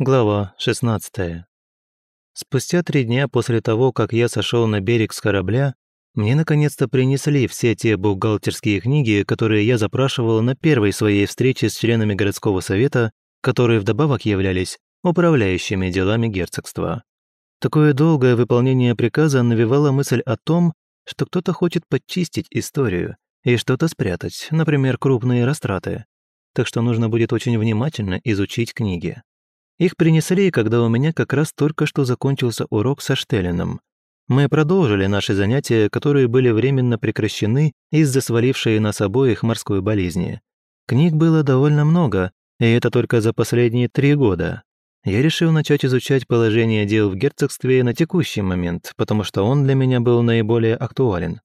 Глава 16. Спустя три дня после того, как я сошел на берег с корабля, мне наконец-то принесли все те бухгалтерские книги, которые я запрашивал на первой своей встрече с членами городского совета, которые вдобавок являлись управляющими делами герцогства. Такое долгое выполнение приказа навевало мысль о том, что кто-то хочет подчистить историю и что-то спрятать, например, крупные растраты. Так что нужно будет очень внимательно изучить книги. Их принесли, когда у меня как раз только что закончился урок со Штеллином. Мы продолжили наши занятия, которые были временно прекращены из-за свалившей нас обоих морской болезни. Книг было довольно много, и это только за последние три года. Я решил начать изучать положение дел в герцогстве на текущий момент, потому что он для меня был наиболее актуален.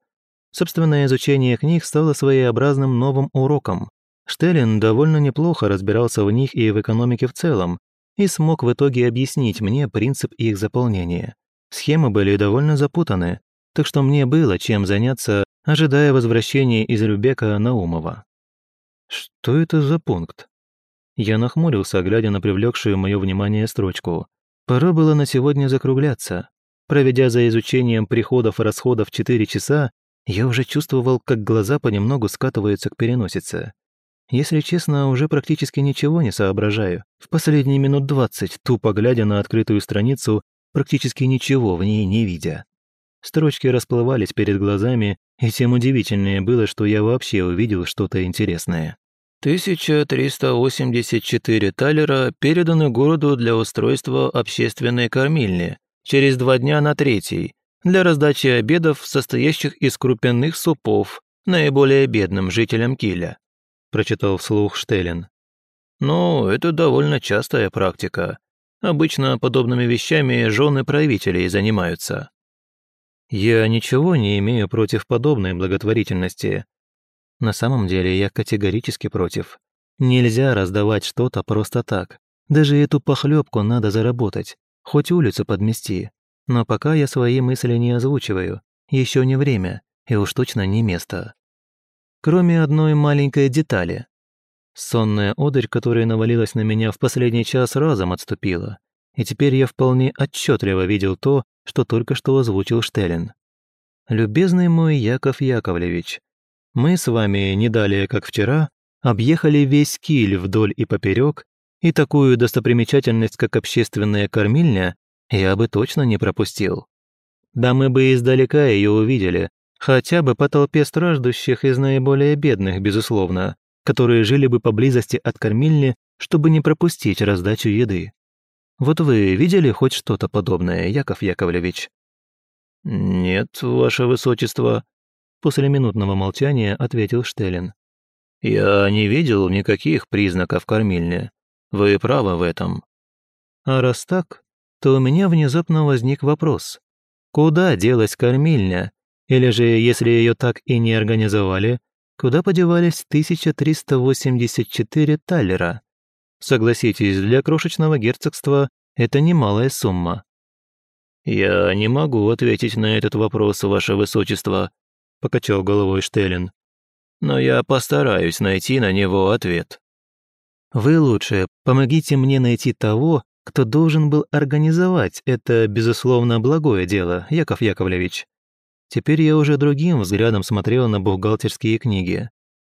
Собственное изучение книг стало своеобразным новым уроком. Штеллин довольно неплохо разбирался в них и в экономике в целом, и смог в итоге объяснить мне принцип их заполнения. Схемы были довольно запутаны, так что мне было чем заняться, ожидая возвращения из Любека Наумова. Что это за пункт? Я нахмурился, глядя на привлекшую мое внимание строчку. Пора было на сегодня закругляться. Проведя за изучением приходов и расходов 4 часа, я уже чувствовал, как глаза понемногу скатываются к переносице. Если честно, уже практически ничего не соображаю. В последние минут двадцать, тупо глядя на открытую страницу, практически ничего в ней не видя. Строчки расплывались перед глазами, и тем удивительнее было, что я вообще увидел что-то интересное. 1384 талера переданы городу для устройства общественной кормильни через два дня на третий, для раздачи обедов, состоящих из крупяных супов, наиболее бедным жителям Киля прочитал вслух Штеллин. «Ну, это довольно частая практика. Обычно подобными вещами жены правителей занимаются». «Я ничего не имею против подобной благотворительности. На самом деле я категорически против. Нельзя раздавать что-то просто так. Даже эту похлебку надо заработать, хоть улицу подмести. Но пока я свои мысли не озвучиваю, еще не время, и уж точно не место кроме одной маленькой детали. Сонная одырь, которая навалилась на меня в последний час, разом отступила, и теперь я вполне отчетливо видел то, что только что озвучил Штеллин. «Любезный мой Яков Яковлевич, мы с вами, не далее как вчера, объехали весь Киль вдоль и поперек, и такую достопримечательность, как общественная кормильня, я бы точно не пропустил. Да мы бы издалека ее увидели, Хотя бы по толпе страждущих из наиболее бедных, безусловно, которые жили бы поблизости от кормильни, чтобы не пропустить раздачу еды. Вот вы видели хоть что-то подобное, Яков Яковлевич? Нет, ваше высочество, после минутного молчания ответил Штеллин. Я не видел никаких признаков кормильни. Вы правы в этом. А раз так, то у меня внезапно возник вопрос. Куда делась кормильня, или же, если ее так и не организовали, куда подевались 1384 таллера? Согласитесь, для крошечного герцогства это немалая сумма. «Я не могу ответить на этот вопрос, ваше высочество», — покачал головой Штеллин. «Но я постараюсь найти на него ответ». «Вы лучше помогите мне найти того, кто должен был организовать это, безусловно, благое дело, Яков Яковлевич. Теперь я уже другим взглядом смотрел на бухгалтерские книги.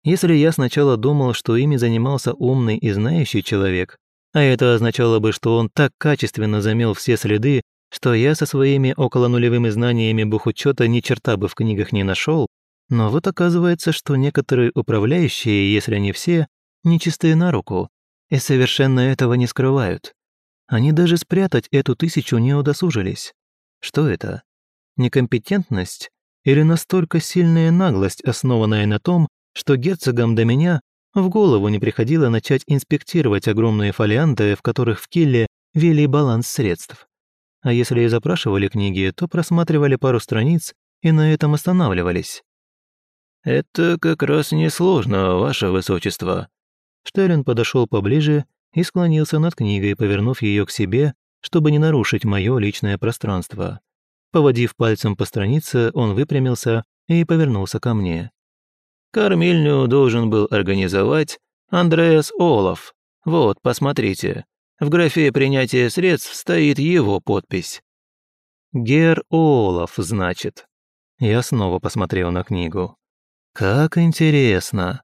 Если я сначала думал, что ими занимался умный и знающий человек, а это означало бы, что он так качественно замел все следы, что я со своими околонулевыми знаниями бухучета ни черта бы в книгах не нашел, но вот оказывается, что некоторые управляющие, если не все, нечистые на руку, и совершенно этого не скрывают. Они даже спрятать эту тысячу не удосужились. Что это? Некомпетентность или настолько сильная наглость, основанная на том, что герцогам до меня в голову не приходило начать инспектировать огромные фолианты, в которых в Килле вели баланс средств. А если и запрашивали книги, то просматривали пару страниц и на этом останавливались. «Это как раз несложно, ваше высочество». Штерин подошел поближе и склонился над книгой, повернув ее к себе, чтобы не нарушить мое личное пространство. Поводив пальцем по странице, он выпрямился и повернулся ко мне. «Кормильню должен был организовать Андреас Олаф. Вот, посмотрите. В графе принятия средств стоит его подпись. «Гер Олаф, значит». Я снова посмотрел на книгу. «Как интересно!»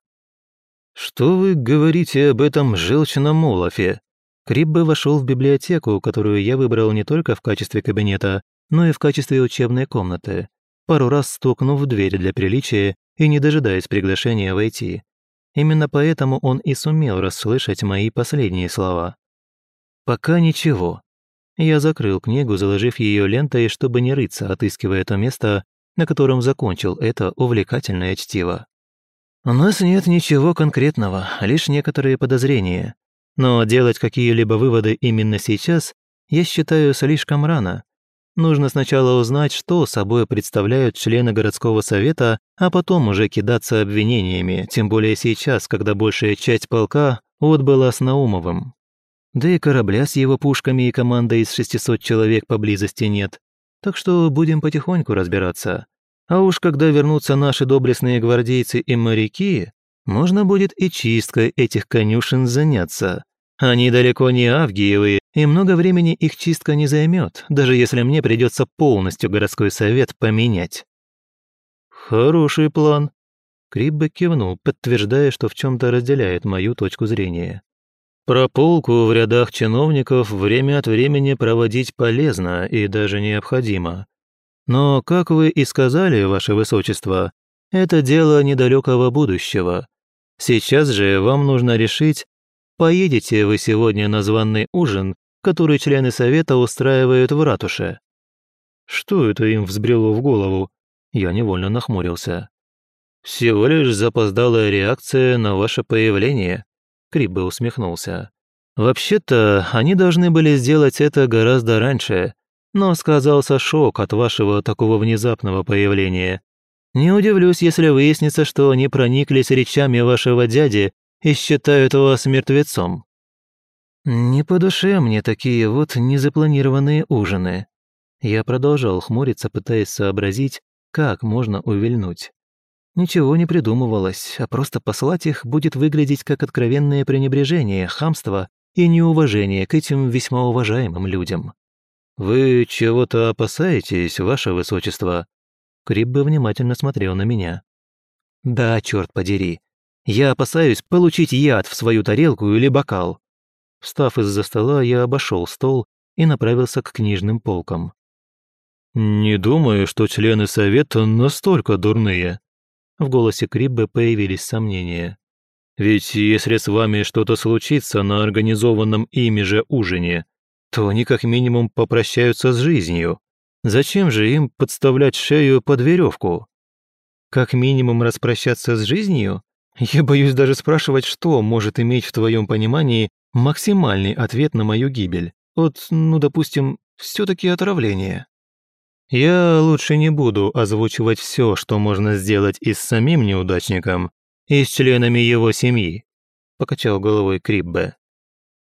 «Что вы говорите об этом желчном Олафе?» Криббе вошел в библиотеку, которую я выбрал не только в качестве кабинета, но и в качестве учебной комнаты, пару раз стукнув в дверь для приличия и не дожидаясь приглашения войти. Именно поэтому он и сумел расслышать мои последние слова. «Пока ничего». Я закрыл книгу, заложив ее лентой, чтобы не рыться, отыскивая то место, на котором закончил это увлекательное чтиво. «У нас нет ничего конкретного, лишь некоторые подозрения. Но делать какие-либо выводы именно сейчас я считаю слишком рано, Нужно сначала узнать, что собой представляют члены городского совета, а потом уже кидаться обвинениями, тем более сейчас, когда большая часть полка отбыла с Наумовым. Да и корабля с его пушками и командой из 600 человек поблизости нет. Так что будем потихоньку разбираться. А уж когда вернутся наши доблестные гвардейцы и моряки, можно будет и чисткой этих конюшен заняться. Они далеко не Авгиевы, и много времени их чистка не займет, даже если мне придется полностью городской совет поменять. Хороший план. Криббе кивнул, подтверждая, что в чем-то разделяет мою точку зрения. Про полку в рядах чиновников время от времени проводить полезно и даже необходимо. Но, как вы и сказали, ваше высочество, это дело недалекого будущего. Сейчас же вам нужно решить, поедете вы сегодня на званный ужин который члены совета устраивают в ратуше. Что это им взбрело в голову? Я невольно нахмурился. «Всего лишь запоздалая реакция на ваше появление», — Криббе усмехнулся. «Вообще-то, они должны были сделать это гораздо раньше, но сказался шок от вашего такого внезапного появления. Не удивлюсь, если выяснится, что они прониклись речами вашего дяди и считают вас мертвецом. «Не по душе мне такие вот незапланированные ужины». Я продолжал хмуриться, пытаясь сообразить, как можно увильнуть. Ничего не придумывалось, а просто послать их будет выглядеть как откровенное пренебрежение, хамство и неуважение к этим весьма уважаемым людям. «Вы чего-то опасаетесь, ваше высочество?» Криббе внимательно смотрел на меня. «Да, черт подери. Я опасаюсь получить яд в свою тарелку или бокал. Встав из-за стола, я обошел стол и направился к книжным полкам. «Не думаю, что члены совета настолько дурные». В голосе Криббе появились сомнения. «Ведь если с вами что-то случится на организованном ими же ужине, то они как минимум попрощаются с жизнью. Зачем же им подставлять шею под веревку? Как минимум распрощаться с жизнью? Я боюсь даже спрашивать, что может иметь в твоем понимании максимальный ответ на мою гибель. От, ну, допустим, все-таки отравление. Я лучше не буду озвучивать все, что можно сделать и с самим неудачником, и с членами его семьи, покачал головой Криббе.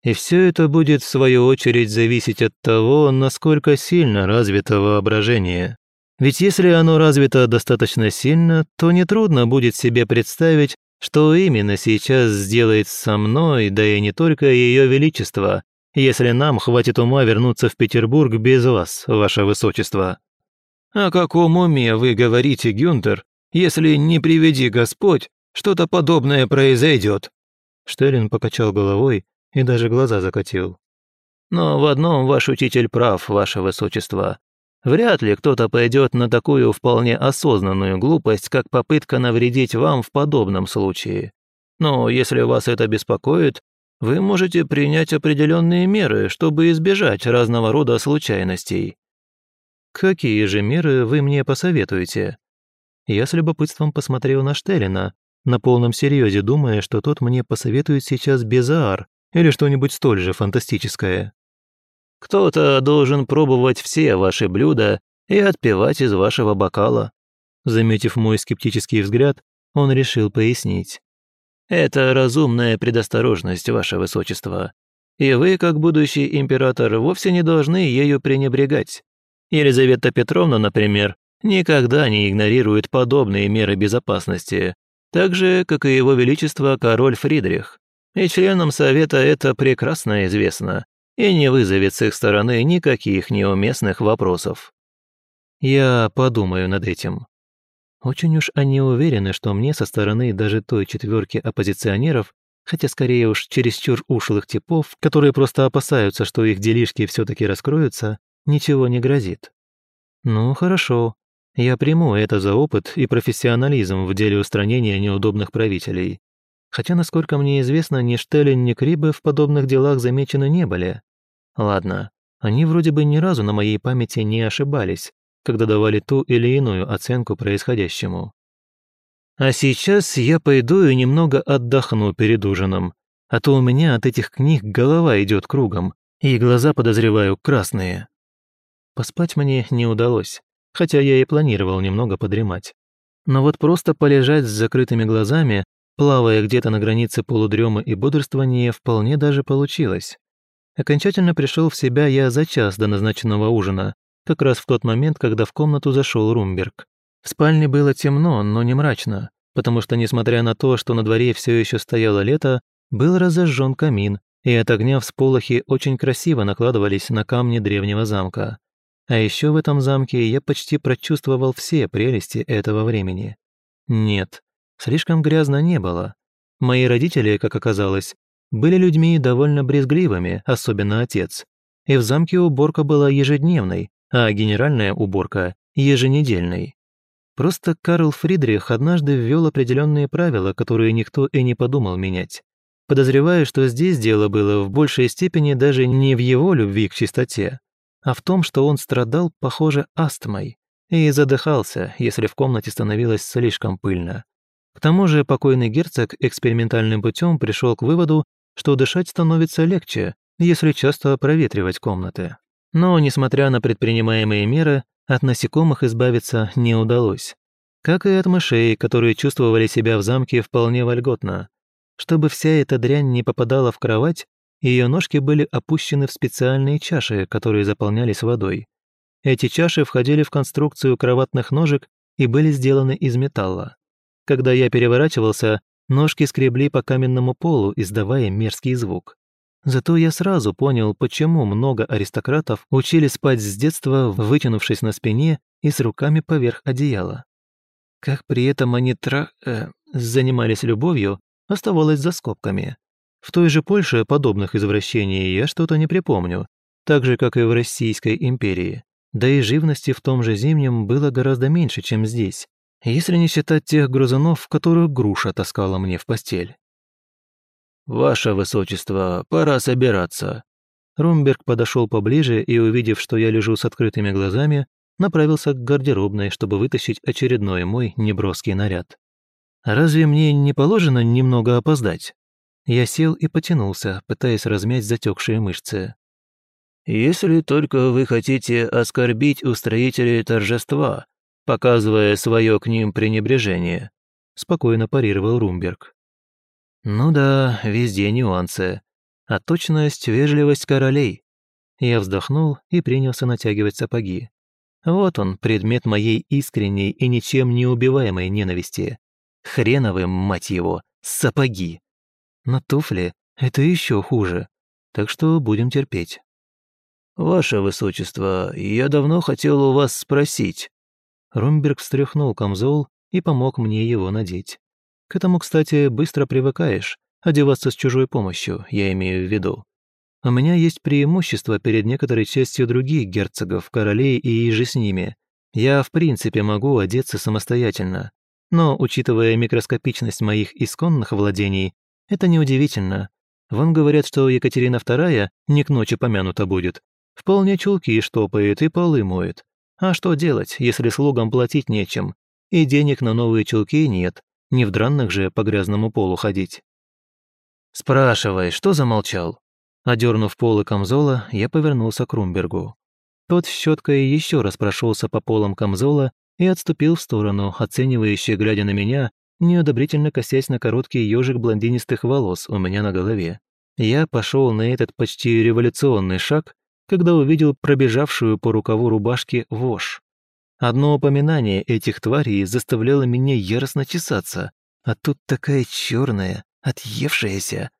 И все это будет, в свою очередь, зависеть от того, насколько сильно развито воображение. Ведь если оно развито достаточно сильно, то нетрудно будет себе представить, что именно сейчас сделает со мной, да и не только Ее Величество, если нам хватит ума вернуться в Петербург без вас, ваше высочество?» «О каком уме вы говорите, Гюнтер, если, не приведи Господь, что-то подобное произойдет?» Штеллин покачал головой и даже глаза закатил. «Но в одном ваш учитель прав, ваше высочество. Вряд ли кто-то пойдет на такую вполне осознанную глупость, как попытка навредить вам в подобном случае. Но если вас это беспокоит, вы можете принять определенные меры, чтобы избежать разного рода случайностей. Какие же меры вы мне посоветуете? Я с любопытством посмотрел на Штеллина, на полном серьезе думая, что тот мне посоветует сейчас Безаар или что-нибудь столь же фантастическое. Кто-то должен пробовать все ваши блюда и отпивать из вашего бокала». Заметив мой скептический взгляд, он решил пояснить. «Это разумная предосторожность, ваше высочество. И вы, как будущий император, вовсе не должны ею пренебрегать. Елизавета Петровна, например, никогда не игнорирует подобные меры безопасности, так же, как и его величество король Фридрих. И членам совета это прекрасно известно, и не вызовет с их стороны никаких неуместных вопросов. Я подумаю над этим. Очень уж они уверены, что мне со стороны даже той четверки оппозиционеров, хотя скорее уж чересчур ушлых типов, которые просто опасаются, что их делишки все таки раскроются, ничего не грозит. Ну, хорошо. Я приму это за опыт и профессионализм в деле устранения неудобных правителей. Хотя, насколько мне известно, ни Штеллин, ни Крибы в подобных делах замечены не были. Ладно, они вроде бы ни разу на моей памяти не ошибались, когда давали ту или иную оценку происходящему. А сейчас я пойду и немного отдохну перед ужином, а то у меня от этих книг голова идет кругом, и глаза, подозреваю, красные. Поспать мне не удалось, хотя я и планировал немного подремать. Но вот просто полежать с закрытыми глазами, плавая где-то на границе полудремы и бодрствования, вполне даже получилось. Окончательно пришел в себя я за час до назначенного ужина, как раз в тот момент, когда в комнату зашел Румберг. В спальне было темно, но не мрачно, потому что, несмотря на то, что на дворе все еще стояло лето, был разожжен камин, и от огня всполохи очень красиво накладывались на камни древнего замка. А еще в этом замке я почти прочувствовал все прелести этого времени. Нет, слишком грязно не было. Мои родители, как оказалось, были людьми довольно брезгливыми, особенно отец. И в замке уборка была ежедневной, а генеральная уборка – еженедельной. Просто Карл Фридрих однажды ввел определенные правила, которые никто и не подумал менять. Подозреваю, что здесь дело было в большей степени даже не в его любви к чистоте, а в том, что он страдал, похоже, астмой и задыхался, если в комнате становилось слишком пыльно. К тому же покойный герцог экспериментальным путем пришел к выводу, что дышать становится легче, если часто проветривать комнаты. Но, несмотря на предпринимаемые меры, от насекомых избавиться не удалось. Как и от мышей, которые чувствовали себя в замке вполне вольготно. Чтобы вся эта дрянь не попадала в кровать, ее ножки были опущены в специальные чаши, которые заполнялись водой. Эти чаши входили в конструкцию кроватных ножек и были сделаны из металла. Когда я переворачивался, ножки скребли по каменному полу, издавая мерзкий звук. Зато я сразу понял, почему много аристократов учили спать с детства, вытянувшись на спине и с руками поверх одеяла. Как при этом они тра... Э, занимались любовью, оставалось за скобками. В той же Польше подобных извращений я что-то не припомню, так же, как и в Российской империи. Да и живности в том же зимнем было гораздо меньше, чем здесь, если не считать тех грузунов, которых груша таскала мне в постель. «Ваше высочество, пора собираться». Румберг подошел поближе и, увидев, что я лежу с открытыми глазами, направился к гардеробной, чтобы вытащить очередной мой неброский наряд. «Разве мне не положено немного опоздать?» Я сел и потянулся, пытаясь размять затекшие мышцы. «Если только вы хотите оскорбить устроителей торжества, показывая свое к ним пренебрежение», спокойно парировал Румберг. Ну да, везде нюансы. А точность, вежливость королей. Я вздохнул и принялся натягивать сапоги. Вот он, предмет моей искренней и ничем не убиваемой ненависти. Хреновы, мать его, сапоги. На туфли это еще хуже, так что будем терпеть. «Ваше Высочество, я давно хотел у вас спросить». Румберг встряхнул камзол и помог мне его надеть. К этому, кстати, быстро привыкаешь, одеваться с чужой помощью, я имею в виду. У меня есть преимущество перед некоторой частью других герцогов, королей и иже с ними. Я, в принципе, могу одеться самостоятельно. Но, учитывая микроскопичность моих исконных владений, это неудивительно. Вон говорят, что Екатерина II не к ночи помянута будет. Вполне чулки штопает и полы моет. А что делать, если слугам платить нечем, и денег на новые чулки нет, не в дранных же по грязному полу ходить. «Спрашивай, что замолчал?» Одернув полы камзола, я повернулся к Румбергу. Тот щеткой еще раз прошелся по полам камзола и отступил в сторону, оценивающе глядя на меня, неодобрительно косясь на короткий ежик блондинистых волос у меня на голове. Я пошел на этот почти революционный шаг, когда увидел пробежавшую по рукаву рубашки вошь. Одно упоминание этих тварей заставляло меня яростно чесаться, а тут такая черная, отъевшаяся.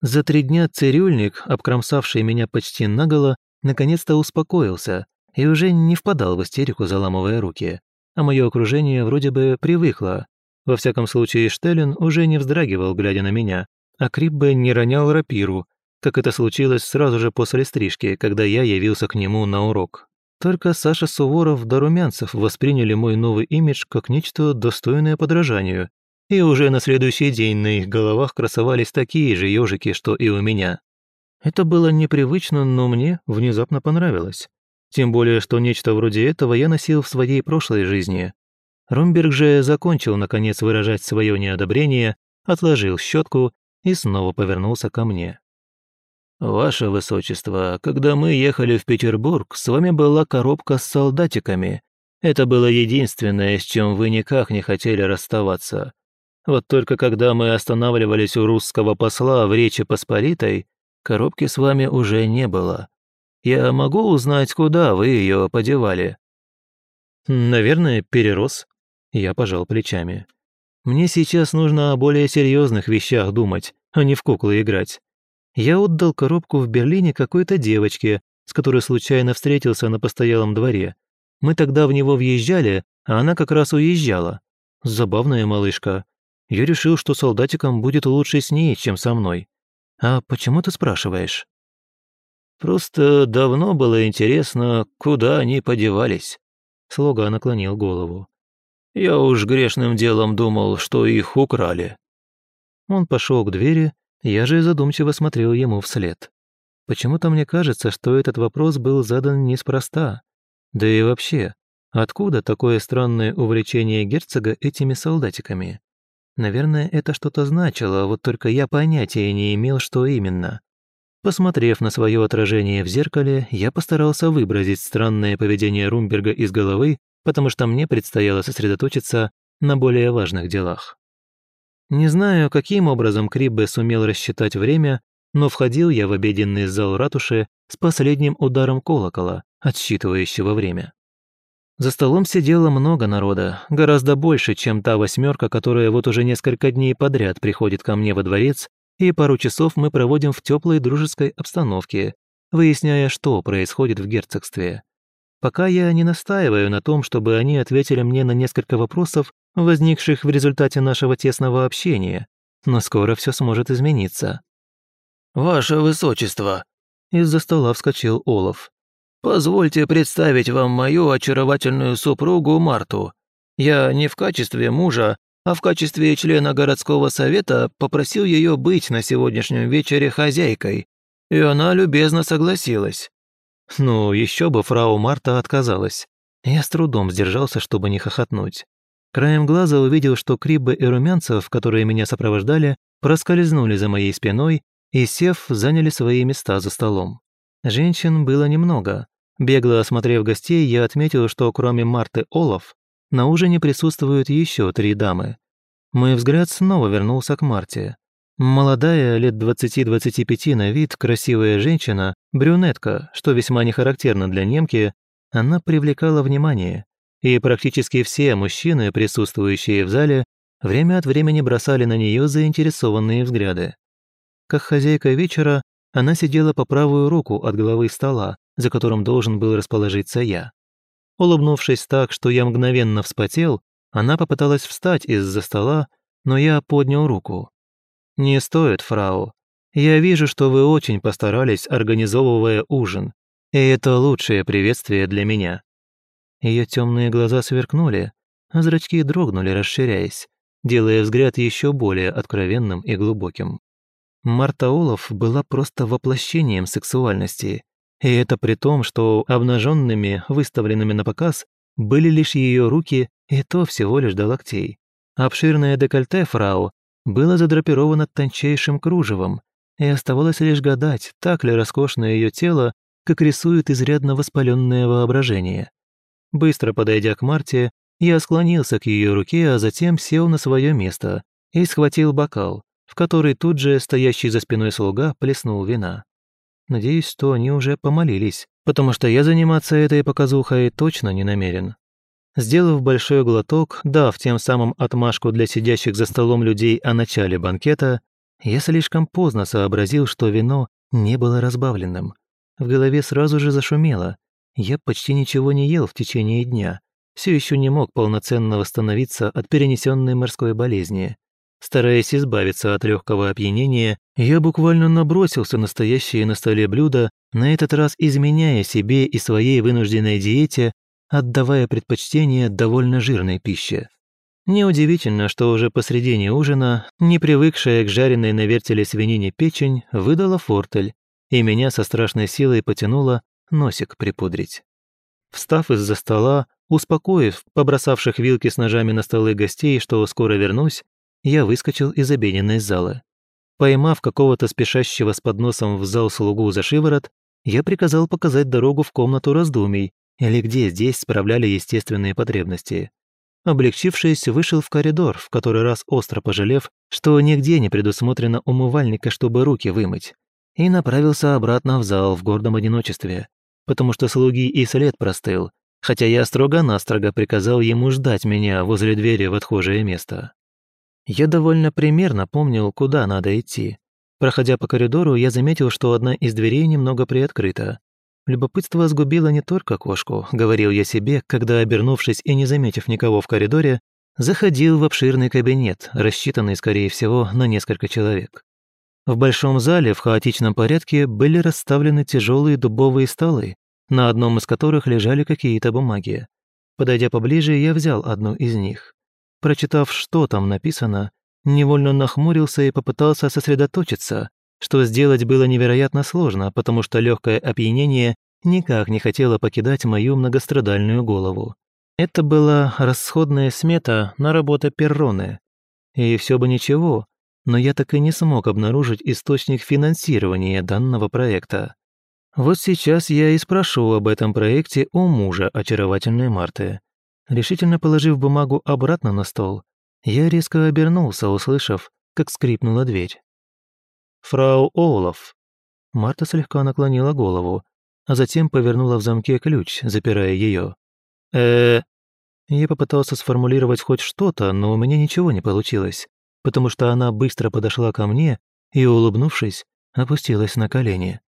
За три дня цирюльник, обкромсавший меня почти наголо, наконец-то успокоился и уже не впадал в истерику, заламывая руки. А мое окружение вроде бы привыкло. Во всяком случае, Штеллен уже не вздрагивал, глядя на меня, а Криббе не ронял рапиру, как это случилось сразу же после стрижки, когда я явился к нему на урок. Только Саша Суворов да Румянцев восприняли мой новый имидж как нечто достойное подражанию, и уже на следующий день на их головах красовались такие же ежики, что и у меня. Это было непривычно, но мне внезапно понравилось. Тем более, что нечто вроде этого я носил в своей прошлой жизни. Румберг же закончил, наконец, выражать свое неодобрение, отложил щетку и снова повернулся ко мне. «Ваше Высочество, когда мы ехали в Петербург, с вами была коробка с солдатиками. Это было единственное, с чем вы никак не хотели расставаться. Вот только когда мы останавливались у русского посла в Речи Посполитой, коробки с вами уже не было. Я могу узнать, куда вы ее подевали?» «Наверное, перерос». Я пожал плечами. «Мне сейчас нужно о более серьезных вещах думать, а не в куклы играть я отдал коробку в Берлине какой-то девочке, с которой случайно встретился на постоялом дворе. Мы тогда в него въезжали, а она как раз уезжала. Забавная малышка. Я решил, что солдатикам будет лучше с ней, чем со мной. А почему ты спрашиваешь? Просто давно было интересно, куда они подевались. Слуга наклонил голову. Я уж грешным делом думал, что их украли. Он пошел к двери, я же задумчиво смотрел ему вслед. Почему-то мне кажется, что этот вопрос был задан неспроста. Да и вообще, откуда такое странное увлечение герцога этими солдатиками? Наверное, это что-то значило, вот только я понятия не имел, что именно. Посмотрев на свое отражение в зеркале, я постарался выбразить странное поведение Румберга из головы, потому что мне предстояло сосредоточиться на более важных делах. Не знаю, каким образом Криббе сумел рассчитать время, но входил я в обеденный зал ратуши с последним ударом колокола, отсчитывающего время. За столом сидело много народа, гораздо больше, чем та восьмерка, которая вот уже несколько дней подряд приходит ко мне во дворец, и пару часов мы проводим в теплой дружеской обстановке, выясняя, что происходит в герцогстве. Пока я не настаиваю на том, чтобы они ответили мне на несколько вопросов, возникших в результате нашего тесного общения, но скоро все сможет измениться. «Ваше Высочество!» Из-за стола вскочил Олаф. «Позвольте представить вам мою очаровательную супругу Марту. Я не в качестве мужа, а в качестве члена городского совета попросил ее быть на сегодняшнем вечере хозяйкой, и она любезно согласилась». Ну, еще бы фрау Марта отказалась. Я с трудом сдержался, чтобы не хохотнуть. Краем глаза увидел, что Криббе и Румянцев, которые меня сопровождали, проскользнули за моей спиной и, сев, заняли свои места за столом. Женщин было немного. Бегло осмотрев гостей, я отметил, что кроме Марты Олаф, на ужине присутствуют еще три дамы. Мой взгляд снова вернулся к Марте. Молодая, лет 20-25 на вид, красивая женщина, брюнетка, что весьма не характерно для немки, она привлекала внимание и практически все мужчины, присутствующие в зале, время от времени бросали на нее заинтересованные взгляды. Как хозяйка вечера, она сидела по правую руку от головы стола, за которым должен был расположиться я. Улыбнувшись так, что я мгновенно вспотел, она попыталась встать из-за стола, но я поднял руку. «Не стоит, фрау. Я вижу, что вы очень постарались, организовывая ужин, и это лучшее приветствие для меня. Ее темные глаза сверкнули, а зрачки дрогнули, расширяясь, делая взгляд еще более откровенным и глубоким. Марта Олаф была просто воплощением сексуальности, и это при том, что обнаженными, выставленными на показ, были лишь ее руки, и то всего лишь до локтей. Обширное декольте фрау было задрапировано тончайшим кружевом, и оставалось лишь гадать, так ли роскошно ее тело, как рисует изрядно воспаленное воображение. Быстро подойдя к Марте, я склонился к ее руке, а затем сел на свое место и схватил бокал, в который тут же стоящий за спиной слуга плеснул вина. Надеюсь, что они уже помолились, потому что я заниматься этой показухой точно не намерен. Сделав большой глоток, дав тем самым отмашку для сидящих за столом людей о начале банкета, Я слишком поздно сообразил, что вино не было разбавленным. В голове сразу же зашумело. Я почти ничего не ел в течение дня. Все еще не мог полноценно восстановиться от перенесенной морской болезни. Стараясь избавиться от легкого опьянения, я буквально набросился на стоящие на столе блюда, на этот раз изменяя себе и своей вынужденной диете, отдавая предпочтение довольно жирной пище. Неудивительно, что уже посредине ужина, не привыкшая к жареной на вертеле свинине печень, выдала фортель, и меня со страшной силой потянуло носик припудрить. Встав из-за стола, успокоив побросавших вилки с ножами на столы гостей, что скоро вернусь, я выскочил из обеденной залы. Поймав какого-то спешащего с подносом в зал слугу за шиворот, я приказал показать дорогу в комнату раздумий, или где здесь справляли естественные потребности. Облегчившись, вышел в коридор, в который раз остро пожалев, что нигде не предусмотрено умывальника, чтобы руки вымыть, и направился обратно в зал в гордом одиночестве, потому что слуги и след простыл, хотя я строго-настрого приказал ему ждать меня возле двери в отхожее место. Я довольно примерно помнил, куда надо идти. Проходя по коридору, я заметил, что одна из дверей немного приоткрыта. Любопытство сгубило не только кошку, говорил я себе, когда, обернувшись и не заметив никого в коридоре, заходил в обширный кабинет, рассчитанный, скорее всего, на несколько человек. В большом зале в хаотичном порядке были расставлены тяжелые дубовые столы, на одном из которых лежали какие-то бумаги. Подойдя поближе, я взял одну из них. Прочитав, что там написано, невольно нахмурился и попытался сосредоточиться, что сделать было невероятно сложно, потому что легкое опьянение никак не хотело покидать мою многострадальную голову. Это была расходная смета на работу Перроны. И все бы ничего, но я так и не смог обнаружить источник финансирования данного проекта. Вот сейчас я и спрошу об этом проекте у мужа очаровательной Марты. Решительно положив бумагу обратно на стол, я резко обернулся, услышав, как скрипнула дверь. «Фрау Олаф!» Марта слегка наклонила голову, а затем повернула в замке ключ, запирая ее. э Я попытался сформулировать хоть что-то, но у меня ничего не получилось, потому что она быстро подошла ко мне и, улыбнувшись, опустилась на колени.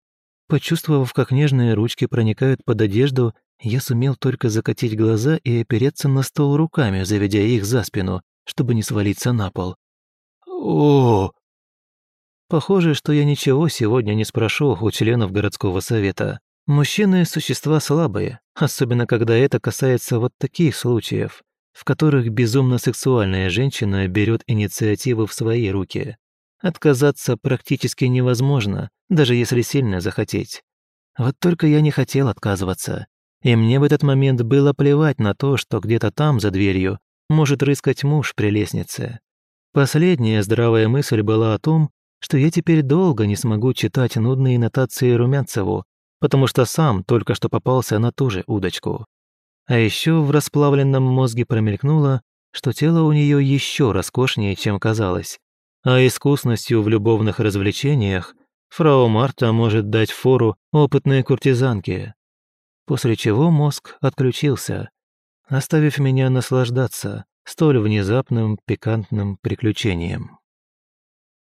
Почувствовав, как нежные ручки проникают под одежду я сумел только закатить глаза и опереться на стол руками, заведя их за спину, чтобы не свалиться на пол. о Похоже, что я ничего сегодня не спрошу у членов городского совета. Мужчины – существа слабые, особенно когда это касается вот таких случаев, в которых безумно сексуальная женщина берет инициативу в свои руки. Отказаться практически невозможно, даже если сильно захотеть. Вот только я не хотел отказываться. И мне в этот момент было плевать на то, что где-то там, за дверью, может рыскать муж при лестнице. Последняя здравая мысль была о том, что я теперь долго не смогу читать нудные нотации Румянцеву, потому что сам только что попался на ту же удочку. А еще в расплавленном мозге промелькнуло, что тело у нее еще роскошнее, чем казалось, а искусностью в любовных развлечениях фрау Марта может дать фору опытной куртизанке после чего мозг отключился, оставив меня наслаждаться столь внезапным пикантным приключением.